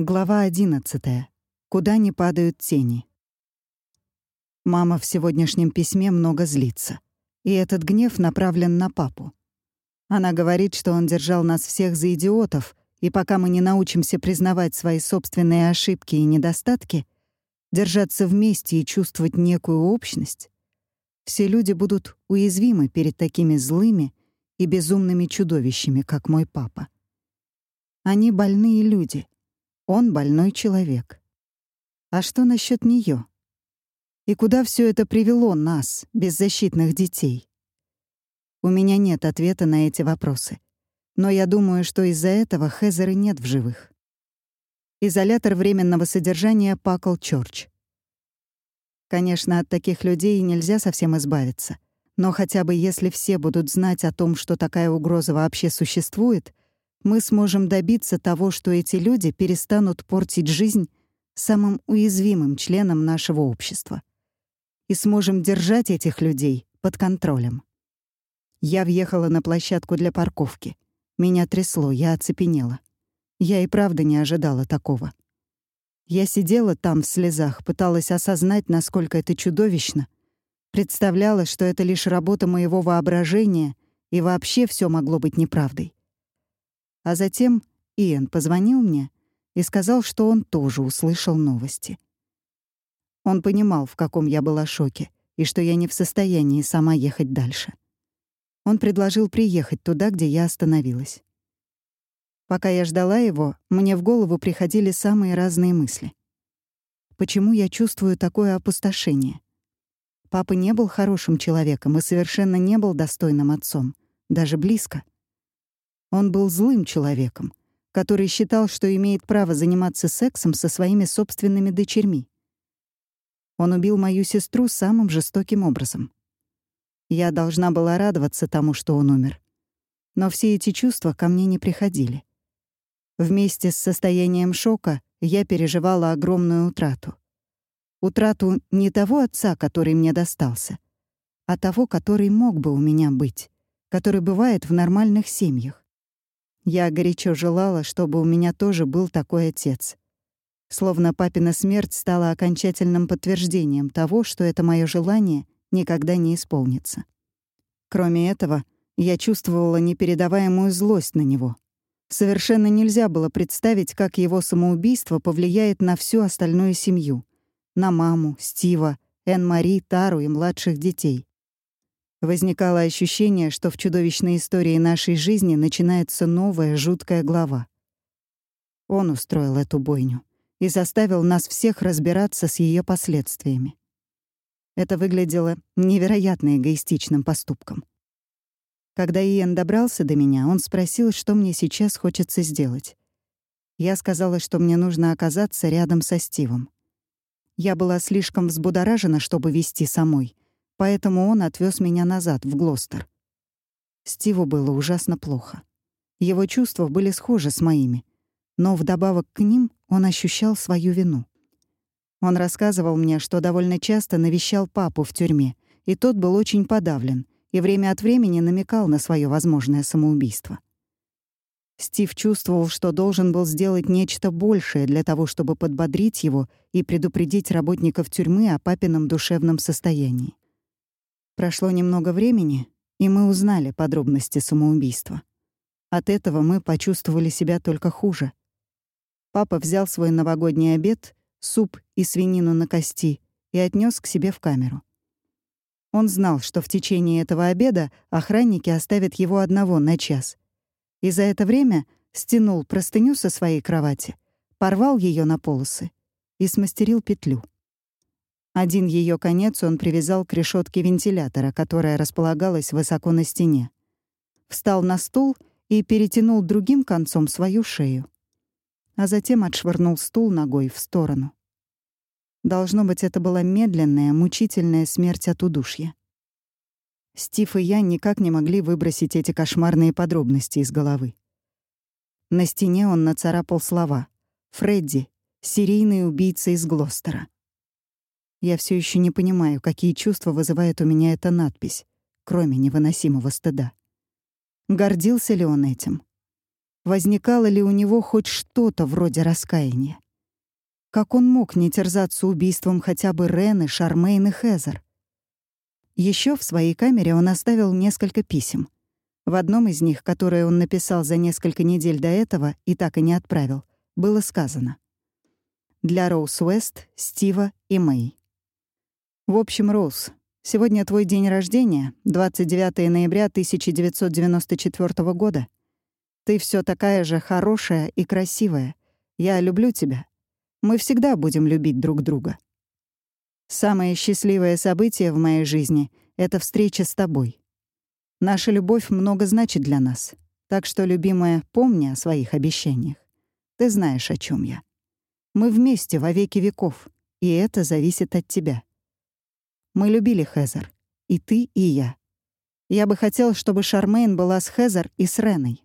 Глава 11. Куда не падают тени. Мама в сегодняшнем письме много злится. И этот гнев направлен на папу. Она говорит, что он держал нас всех за идиотов, и пока мы не научимся признавать свои собственные ошибки и недостатки, держаться вместе и чувствовать некую общность, все люди будут уязвимы перед такими злыми и безумными чудовищами, как мой папа. Они больные люди — он больной человек. А что насчет нее? И куда все это привело нас, беззащитных детей? У меня нет ответа на эти вопросы. Но я думаю, что из-за этого Хезера нет в живых. Изолятор временного содержания Пакл Чорч. Конечно, от таких людей нельзя совсем избавиться. Но хотя бы если все будут знать о том, что такая угроза вообще существует — мы сможем добиться того, что эти люди перестанут портить жизнь самым уязвимым членам нашего общества. И сможем держать этих людей под контролем. Я въехала на площадку для парковки. Меня трясло, я оцепенела. Я и правда не ожидала такого. Я сидела там в слезах, пыталась осознать, насколько это чудовищно. Представляла, что это лишь работа моего воображения, и вообще все могло быть неправдой. А затем Иэн позвонил мне и сказал, что он тоже услышал новости. Он понимал, в каком я была шоке, и что я не в состоянии сама ехать дальше. Он предложил приехать туда, где я остановилась. Пока я ждала его, мне в голову приходили самые разные мысли. Почему я чувствую такое опустошение? Папа не был хорошим человеком и совершенно не был достойным отцом, даже близко — он был злым человеком, который считал, что имеет право заниматься сексом со своими собственными дочерьми. Он убил мою сестру самым жестоким образом. Я должна была радоваться тому, что он умер. Но все эти чувства ко мне не приходили. Вместе с состоянием шока я переживала огромную утрату. Утрату не того отца, который мне достался, а того, который мог бы у меня быть, который бывает в нормальных семьях. Я горячо желала, чтобы у меня тоже был такой отец. Словно папина смерть стала окончательным подтверждением того, что это мое желание никогда не исполнится. Кроме этого, я чувствовала непередаваемую злость на него. Совершенно нельзя было представить, как его самоубийство повлияет на всю остальную семью. На маму, Стива, Энн-Мари, Тару и младших детей. Возникало ощущение, что в чудовищной истории нашей жизни начинается новая жуткая глава. Он устроил эту бойню и заставил нас всех разбираться с ее последствиями. Это выглядело невероятно эгоистичным поступком. Когда Иэн добрался до меня, он спросил, что мне сейчас хочется сделать. Я сказала, что мне нужно оказаться рядом со Стивом. Я была слишком взбудоражена, чтобы вести самой — поэтому он отвез меня назад, в Глостер. Стиву было ужасно плохо. Его чувства были схожи с моими, но вдобавок к ним он ощущал свою вину. Он рассказывал мне, что довольно часто навещал папу в тюрьме, и тот был очень подавлен и время от времени намекал на свое возможное самоубийство. Стив чувствовал, что должен был сделать нечто большее для того, чтобы подбодрить его и предупредить работников тюрьмы о папином душевном состоянии. Прошло немного времени, и мы узнали подробности самоубийства. От этого мы почувствовали себя только хуже. Папа взял свой новогодний обед, суп и свинину на кости и отнес к себе в камеру. Он знал, что в течение этого обеда охранники оставят его одного на час. И за это время стянул простыню со своей кровати, порвал ее на полосы и смастерил петлю. Один ее конец он привязал к решетке вентилятора, которая располагалась высоко на стене. Встал на стул и перетянул другим концом свою шею. А затем отшвырнул стул ногой в сторону. Должно быть, это была медленная, мучительная смерть от удушья. Стив и я никак не могли выбросить эти кошмарные подробности из головы. На стене он нацарапал слова «Фредди, серийный убийца из Глостера». Я все еще не понимаю, какие чувства вызывает у меня эта надпись, кроме невыносимого стыда. Гордился ли он этим? возникало ли у него хоть что-то вроде раскаяния. Как он мог не терзаться убийством хотя бы Рены, Шармейн и Хезер? Еще в своей камере он оставил несколько писем. В одном из них, которое он написал за несколько недель до этого и так и не отправил, было сказано «Для Роуз Уэст, Стива и Мэй». В общем, Роуз, сегодня твой день рождения, 29 ноября 1994 года. Ты все такая же хорошая и красивая. Я люблю тебя. Мы всегда будем любить друг друга. Самое счастливое событие в моей жизни — это встреча с тобой. Наша любовь много значит для нас. Так что, любимая, помни о своих обещаниях. Ты знаешь, о чем я. Мы вместе во веки веков, и это зависит от тебя. Мы любили Хезер. И ты, и я. Я бы хотел, чтобы Шармейн была с Хезер и с Реной.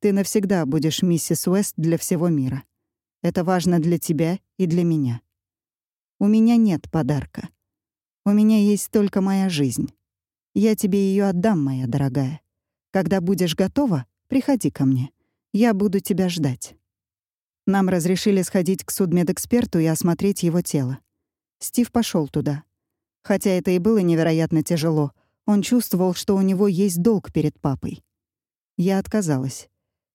Ты навсегда будешь миссис Уэст для всего мира. Это важно для тебя и для меня. У меня нет подарка. У меня есть только моя жизнь. Я тебе ее отдам, моя дорогая. Когда будешь готова, приходи ко мне. Я буду тебя ждать. Нам разрешили сходить к судмедэксперту и осмотреть его тело. Стив пошел туда. Хотя это и было невероятно тяжело, он чувствовал, что у него есть долг перед папой. Я отказалась.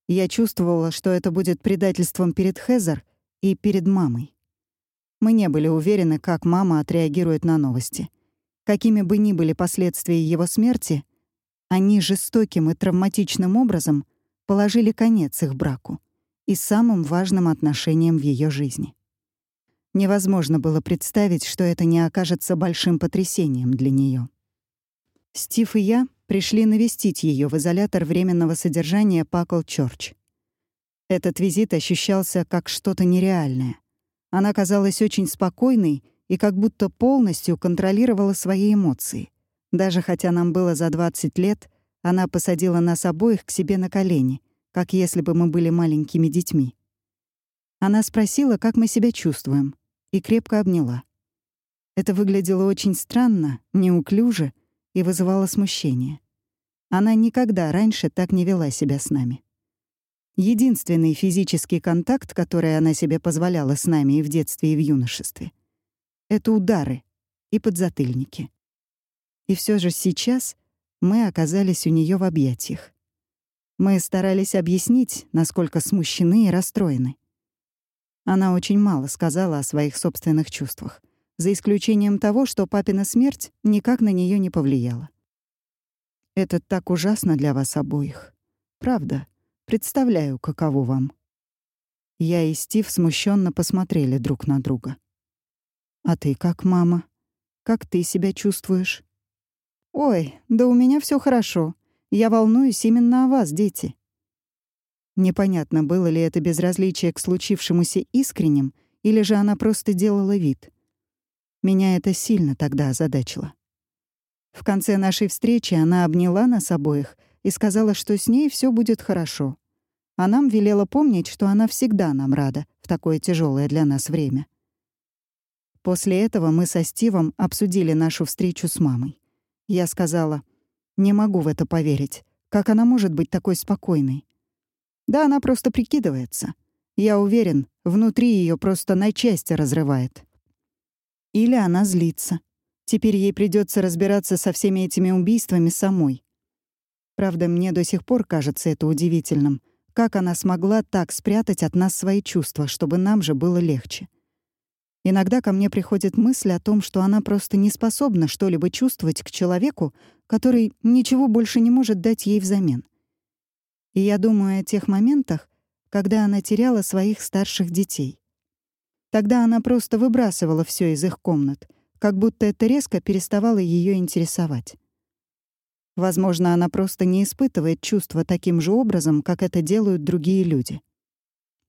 Я чувствовала, что это будет предательством перед Хезер и перед мамой. Мы не были уверены, как мама отреагирует на новости. Какими бы ни были последствия его смерти, они жестоким и травматичным образом положили конец их браку и самым важным отношениям в ее жизни. Невозможно было представить, что это не окажется большим потрясением для нее. Стив и я пришли навестить ее в изолятор временного содержания Пакл Чорч. Этот визит ощущался как что-то нереальное. Она казалась очень спокойной и как будто полностью контролировала свои эмоции. Даже хотя нам было за 20 лет, она посадила нас обоих к себе на колени, как если бы мы были маленькими детьми. Она спросила, как мы себя чувствуем, и крепко обняла. Это выглядело очень странно, неуклюже и вызывало смущение. Она никогда раньше так не вела себя с нами. Единственный физический контакт, который она себе позволяла с нами и в детстве, и в юношестве — это удары и подзатыльники. И все же сейчас мы оказались у нее в объятиях. Мы старались объяснить, насколько смущены и расстроены. Она очень мало сказала о своих собственных чувствах, за исключением того, что папина смерть никак на нее не повлияла. «Это так ужасно для вас обоих. Правда. Представляю, каково вам». Я и Стив смущенно посмотрели друг на друга. «А ты как, мама? Как ты себя чувствуешь?» «Ой, да у меня все хорошо. Я волнуюсь именно о вас, дети. Непонятно, было ли это безразличие к случившемуся искренним, или же она просто делала вид. Меня это сильно тогда озадачило. В конце нашей встречи она обняла нас обоих и сказала, что с ней все будет хорошо. А нам велела помнить, что она всегда нам рада в такое тяжелое для нас время. После этого мы со Стивом обсудили нашу встречу с мамой. Я сказала, «Не могу в это поверить. Как она может быть такой спокойной? Да она просто прикидывается. Я уверен, внутри ее просто на части разрывает. Или она злится. Теперь ей придется разбираться со всеми этими убийствами самой. Правда, мне до сих пор кажется это удивительным. Как она смогла так спрятать от нас свои чувства, чтобы нам же было легче? Иногда ко мне приходит мысль о том, что она просто не способна что-либо чувствовать к человеку, который ничего больше не может дать ей взамен. И я думаю о тех моментах, когда она теряла своих старших детей. Тогда она просто выбрасывала все из их комнат, как будто это резко переставало ее интересовать. Возможно, она просто не испытывает чувства таким же образом, как это делают другие люди.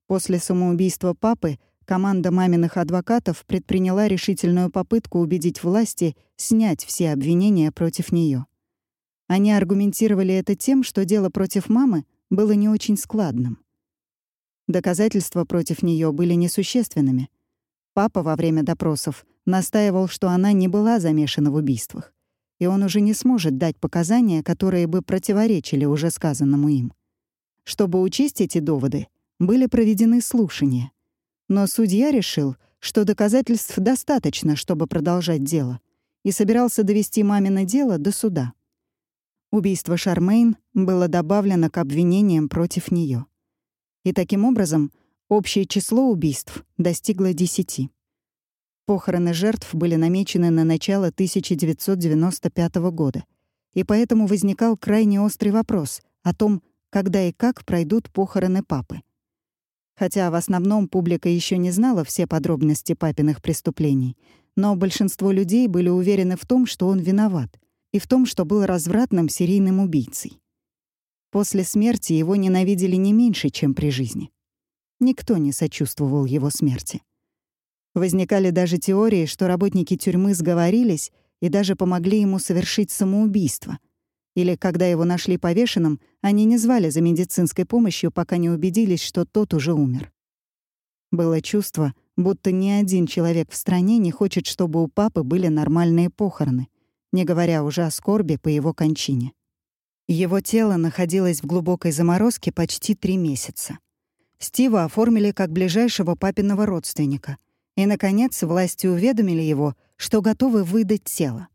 После самоубийства папы команда маминых адвокатов предприняла решительную попытку убедить власти снять все обвинения против нее. Они аргументировали это тем, что дело против мамы было не очень складным. Доказательства против нее были несущественными. Папа во время допросов настаивал, что она не была замешана в убийствах, и он уже не сможет дать показания, которые бы противоречили уже сказанному им. Чтобы учесть эти доводы, были проведены слушания. Но судья решил, что доказательств достаточно, чтобы продолжать дело, и собирался довести мамино дело до суда. Убийство Шармейн было добавлено к обвинениям против нее. И таким образом общее число убийств достигло десяти. Похороны жертв были намечены на начало 1995 года, и поэтому возникал крайне острый вопрос о том, когда и как пройдут похороны папы. Хотя в основном публика еще не знала все подробности папиных преступлений, но большинство людей были уверены в том, что он виноват, и в том, что был развратным серийным убийцей. После смерти его ненавидели не меньше, чем при жизни. Никто не сочувствовал его смерти. Возникали даже теории, что работники тюрьмы сговорились и даже помогли ему совершить самоубийство — или, когда его нашли повешенным, они не звали за медицинской помощью, пока не убедились, что тот уже умер. Было чувство, будто ни один человек в стране не хочет, чтобы у папы были нормальные похороны, не говоря уже о скорби по его кончине. Его тело находилось в глубокой заморозке почти три месяца. Стива оформили как ближайшего папиного родственника. И, наконец, власти уведомили его, что готовы выдать тело.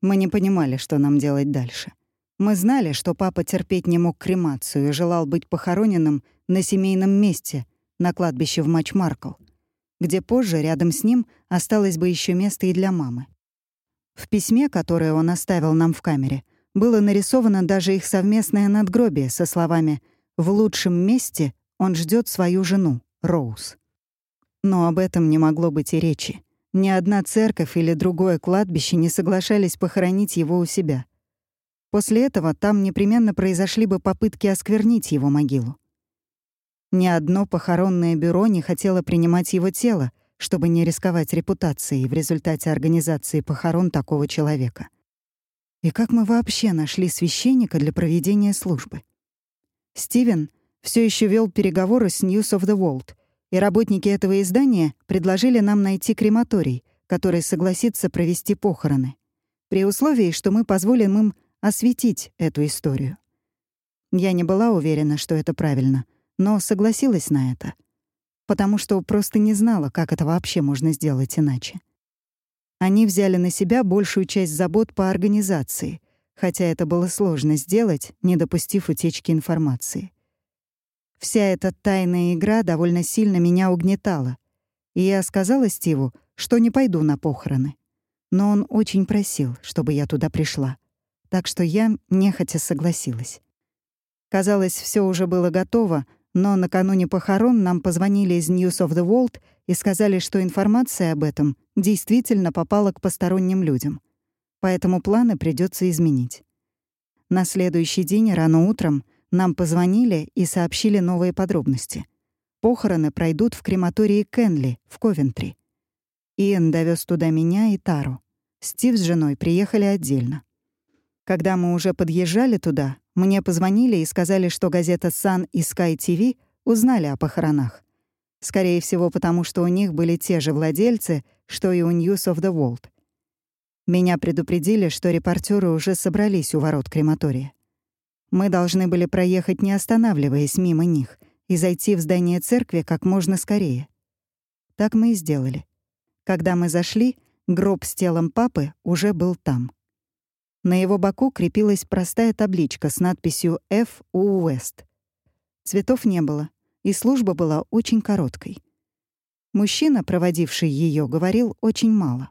Мы не понимали, что нам делать дальше. Мы знали, что папа терпеть не мог кремацию и желал быть похороненным на семейном месте, на кладбище в Матч-Маркл, где позже рядом с ним осталось бы еще место и для мамы. В письме, которое он оставил нам в камере, было нарисовано даже их совместное надгробие со словами «В лучшем месте он ждет свою жену, Роуз». Но об этом не могло быть и речи. Ни одна церковь или другое кладбище не соглашались похоронить его у себя. После этого там непременно произошли бы попытки осквернить его могилу. Ни одно похоронное бюро не хотело принимать его тело, чтобы не рисковать репутацией в результате организации похорон такого человека. И как мы вообще нашли священника для проведения службы? Стивен все еще вел переговоры с News of the World — и работники этого издания предложили нам найти крематорий, который согласится провести похороны, при условии, что мы позволим им осветить эту историю. Я не была уверена, что это правильно, но согласилась на это, потому что просто не знала, как это вообще можно сделать иначе. Они взяли на себя большую часть забот по организации, хотя это было сложно сделать, не допустив утечки информации. Вся эта тайная игра довольно сильно меня угнетала. И я сказала Стиву, что не пойду на похороны. Но он очень просил, чтобы я туда пришла. Так что я нехотя согласилась. Казалось, все уже было готово, но накануне похорон нам позвонили из News of the World и сказали, что информация об этом действительно попала к посторонним людям. Поэтому планы придется изменить. На следующий день рано утром — нам позвонили и сообщили новые подробности. Похороны пройдут в крематории Кенли в Ковентри. Иэн довез туда меня и Тару. Стив с женой приехали отдельно. Когда мы уже подъезжали туда, мне позвонили и сказали, что газета Sun и Sky TV узнали о похоронах. Скорее всего, потому что у них были те же владельцы, что и у News of the World. Меня предупредили, что репортеры уже собрались у ворот крематория. Мы должны были проехать, не останавливаясь мимо них, и зайти в здание церкви как можно скорее. Так мы и сделали. Когда мы зашли, гроб с телом папы уже был там. На его боку крепилась простая табличка с надписью «F. У. Уэст». Цветов не было, и служба была очень короткой. Мужчина, проводивший ее, говорил очень мало.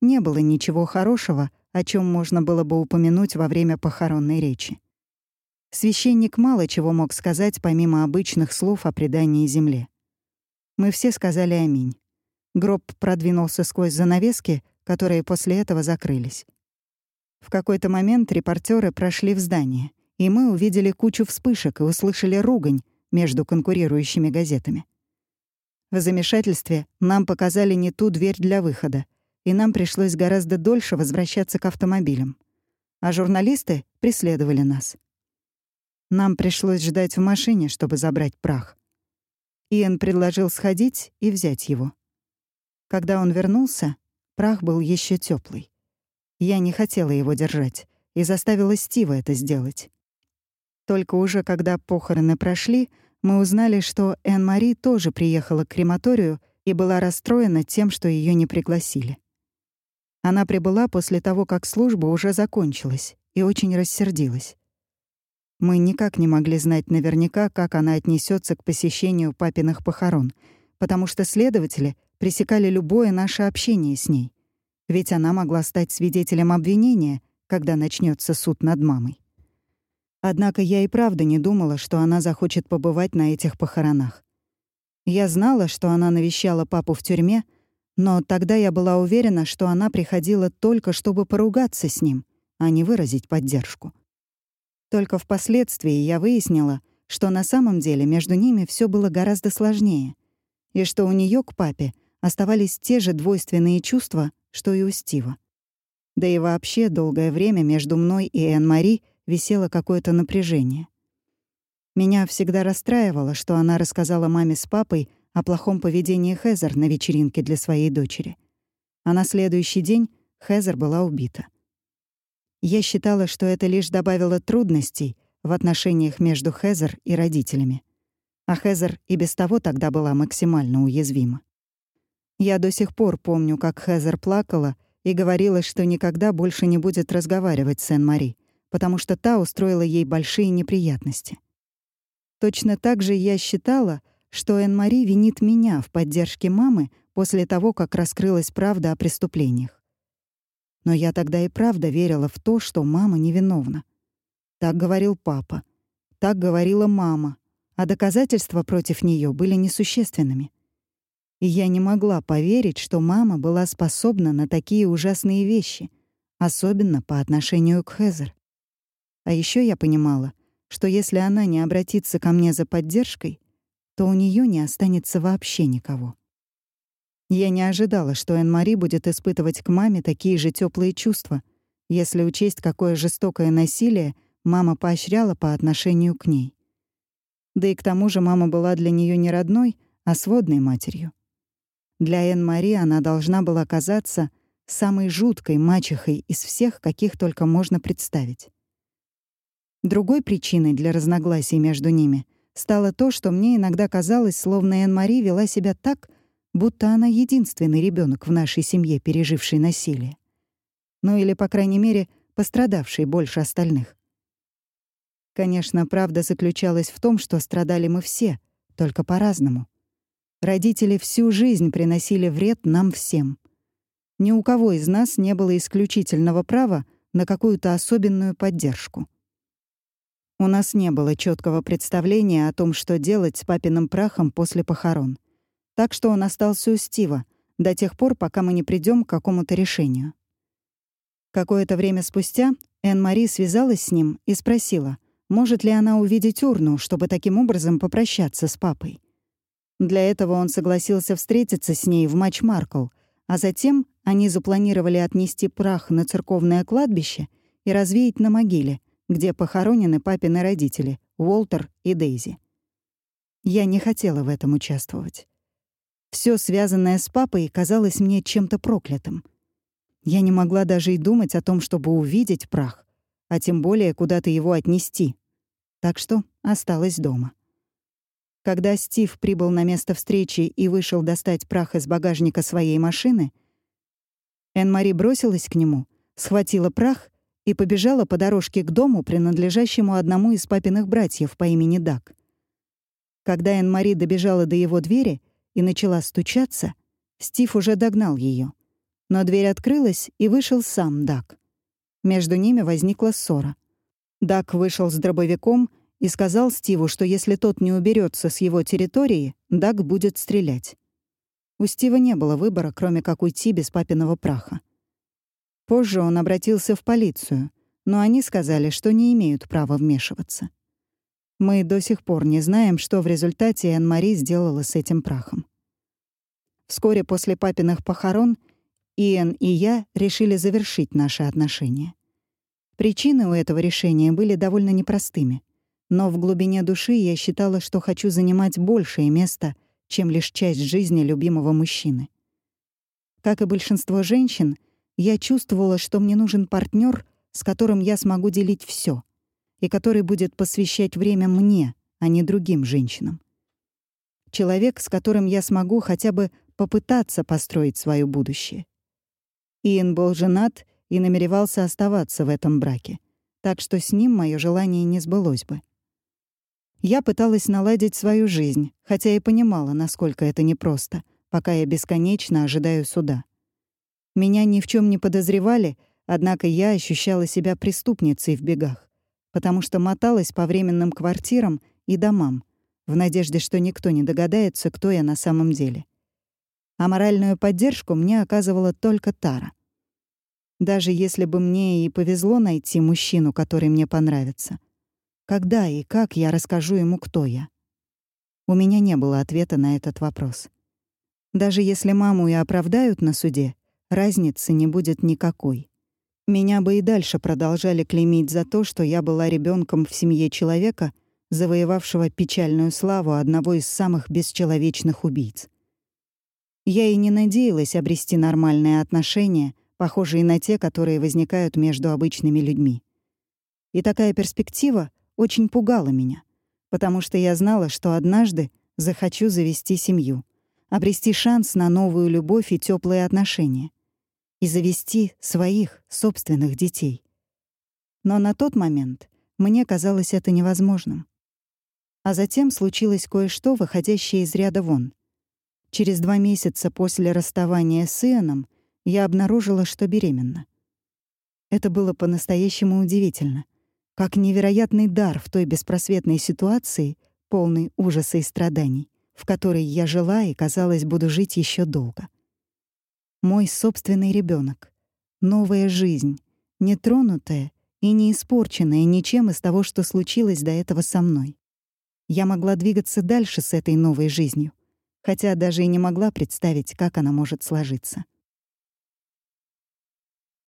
Не было ничего хорошего, о чем можно было бы упомянуть во время похоронной речи. Священник мало чего мог сказать, помимо обычных слов о предании земле. Мы все сказали «Аминь». Гроб продвинулся сквозь занавески, которые после этого закрылись. В какой-то момент репортеры прошли в здание, и мы увидели кучу вспышек и услышали ругань между конкурирующими газетами. В замешательстве нам показали не ту дверь для выхода, и нам пришлось гораздо дольше возвращаться к автомобилям. А журналисты преследовали нас. Нам пришлось ждать в машине, чтобы забрать прах. Иэн предложил сходить и взять его. Когда он вернулся, прах был еще теплый. Я не хотела его держать и заставила Стива это сделать. Только уже когда похороны прошли, мы узнали, что Энн-Мари тоже приехала к крематорию и была расстроена тем, что ее не пригласили. Она прибыла после того, как служба уже закончилась, и очень рассердилась. Мы никак не могли знать наверняка, как она отнесется к посещению папиных похорон, потому что следователи пресекали любое наше общение с ней. Ведь она могла стать свидетелем обвинения, когда начнется суд над мамой. Однако я и правда не думала, что она захочет побывать на этих похоронах. Я знала, что она навещала папу в тюрьме, но тогда я была уверена, что она приходила только чтобы поругаться с ним, а не выразить поддержку. Только впоследствии я выяснила, что на самом деле между ними все было гораздо сложнее, и что у нее к папе оставались те же двойственные чувства, что и у Стива. Да и вообще долгое время между мной и Энн-Мари — висело какое-то напряжение. Меня всегда расстраивало, что она рассказала маме с папой о плохом поведении Хезер на вечеринке для своей дочери. А на следующий день Хезер была убита. Я считала, что это лишь добавило трудностей в отношениях между Хезер и родителями. А Хезер и без того тогда была максимально уязвима. Я до сих пор помню, как Хезер плакала и говорила, что никогда больше не будет разговаривать с Эн-Мари, потому что та устроила ей большие неприятности. Точно так же я считала, что Энн-Мари винит меня в поддержке мамы после того, как раскрылась правда о преступлениях. Но я тогда и правда верила в то, что мама невиновна. Так говорил папа. Так говорила мама. А доказательства против нее были несущественными. И я не могла поверить, что мама была способна на такие ужасные вещи, особенно по отношению к Хезер. А еще я понимала, что если она не обратится ко мне за поддержкой, то у нее не останется вообще никого. Я не ожидала, что Энн-Мари будет испытывать к маме такие же теплые чувства, если учесть, какое жестокое насилие мама поощряла по отношению к ней. Да и к тому же мама была для нее не родной, а сводной матерью. Для Энн-Мари она должна была казаться самой жуткой мачехой из всех, каких только можно представить. Другой причиной для разногласий между ними стало то, что мне иногда казалось, словно Энн-Мари вела себя так, будто она единственный ребенок в нашей семье, переживший насилие. Ну или, по крайней мере, пострадавший больше остальных. Конечно, правда заключалась в том, что страдали мы все, только по-разному. Родители всю жизнь приносили вред нам всем. Ни у кого из нас не было исключительного права на какую-то особенную поддержку. У нас не было четкого представления о том, что делать с папиным прахом после похорон. Так что он остался у Стива до тех пор, пока мы не придем к какому-то решению. Какое-то время спустя Энн-Мари связалась с ним и спросила, может ли она увидеть урну, чтобы таким образом попрощаться с папой. Для этого он согласился встретиться с ней в матч Маркл, а затем они запланировали отнести прах на церковное кладбище и развеять на могиле, где похоронены папины родители, Уолтер и Дейзи. Я не хотела в этом участвовать. Все связанное с папой казалось мне чем-то проклятым. Я не могла даже и думать о том, чтобы увидеть прах, а тем более куда-то его отнести. Так что осталась дома. Когда Стив прибыл на место встречи и вышел достать прах из багажника своей машины, Энн-Мари бросилась к нему, схватила прах и побежала по дорожке к дому, принадлежащему одному из папиных братьев по имени Дак. Когда Энн-Мари добежала до его двери и начала стучаться, Стив уже догнал ее. Но дверь открылась, и вышел сам Дак. Между ними возникла ссора. Дак вышел с дробовиком и сказал Стиву, что если тот не уберется с его территории, Дак будет стрелять. У Стива не было выбора, кроме как уйти без папиного праха. Позже он обратился в полицию, но они сказали, что не имеют права вмешиваться. Мы до сих пор не знаем, что в результате Энн-Мари сделала с этим прахом. Вскоре после папиных похорон Иэн и я решили завершить наши отношения. Причины у этого решения были довольно непростыми, но в глубине души я считала, что хочу занимать большее место, чем лишь часть жизни любимого мужчины. Как и большинство женщин, я чувствовала, что мне нужен партнер, с которым я смогу делить все, и который будет посвящать время мне, а не другим женщинам. Человек, с которым я смогу хотя бы попытаться построить свое будущее. Иэн был женат и намеревался оставаться в этом браке, так что с ним мое желание не сбылось бы. Я пыталась наладить свою жизнь, хотя и понимала, насколько это непросто, пока я бесконечно ожидаю суда. Меня ни в чем не подозревали, однако я ощущала себя преступницей в бегах, потому что моталась по временным квартирам и домам, в надежде, что никто не догадается, кто я на самом деле. А моральную поддержку мне оказывала только Тара. Даже если бы мне и повезло найти мужчину, который мне понравится, когда и как я расскажу ему, кто я? У меня не было ответа на этот вопрос. Даже если маму и оправдают на суде, разницы не будет никакой. Меня бы и дальше продолжали клеймить за то, что я была ребенком в семье человека, завоевавшего печальную славу одного из самых бесчеловечных убийц. Я и не надеялась обрести нормальные отношения, похожие на те, которые возникают между обычными людьми. И такая перспектива очень пугала меня, потому что я знала, что однажды захочу завести семью, обрести шанс на новую любовь и теплые отношения и завести своих собственных детей. Но на тот момент мне казалось это невозможным. А затем случилось кое-что, выходящее из ряда вон — Через два месяца после расставания с Ианом я обнаружила, что беременна. Это было по-настоящему удивительно. Как невероятный дар в той беспросветной ситуации, полной ужаса и страданий, в которой я жила и, казалось, буду жить еще долго. Мой собственный ребенок, новая жизнь, нетронутая и не испорченная ничем из того, что случилось до этого со мной. Я могла двигаться дальше с этой новой жизнью — хотя даже и не могла представить, как она может сложиться.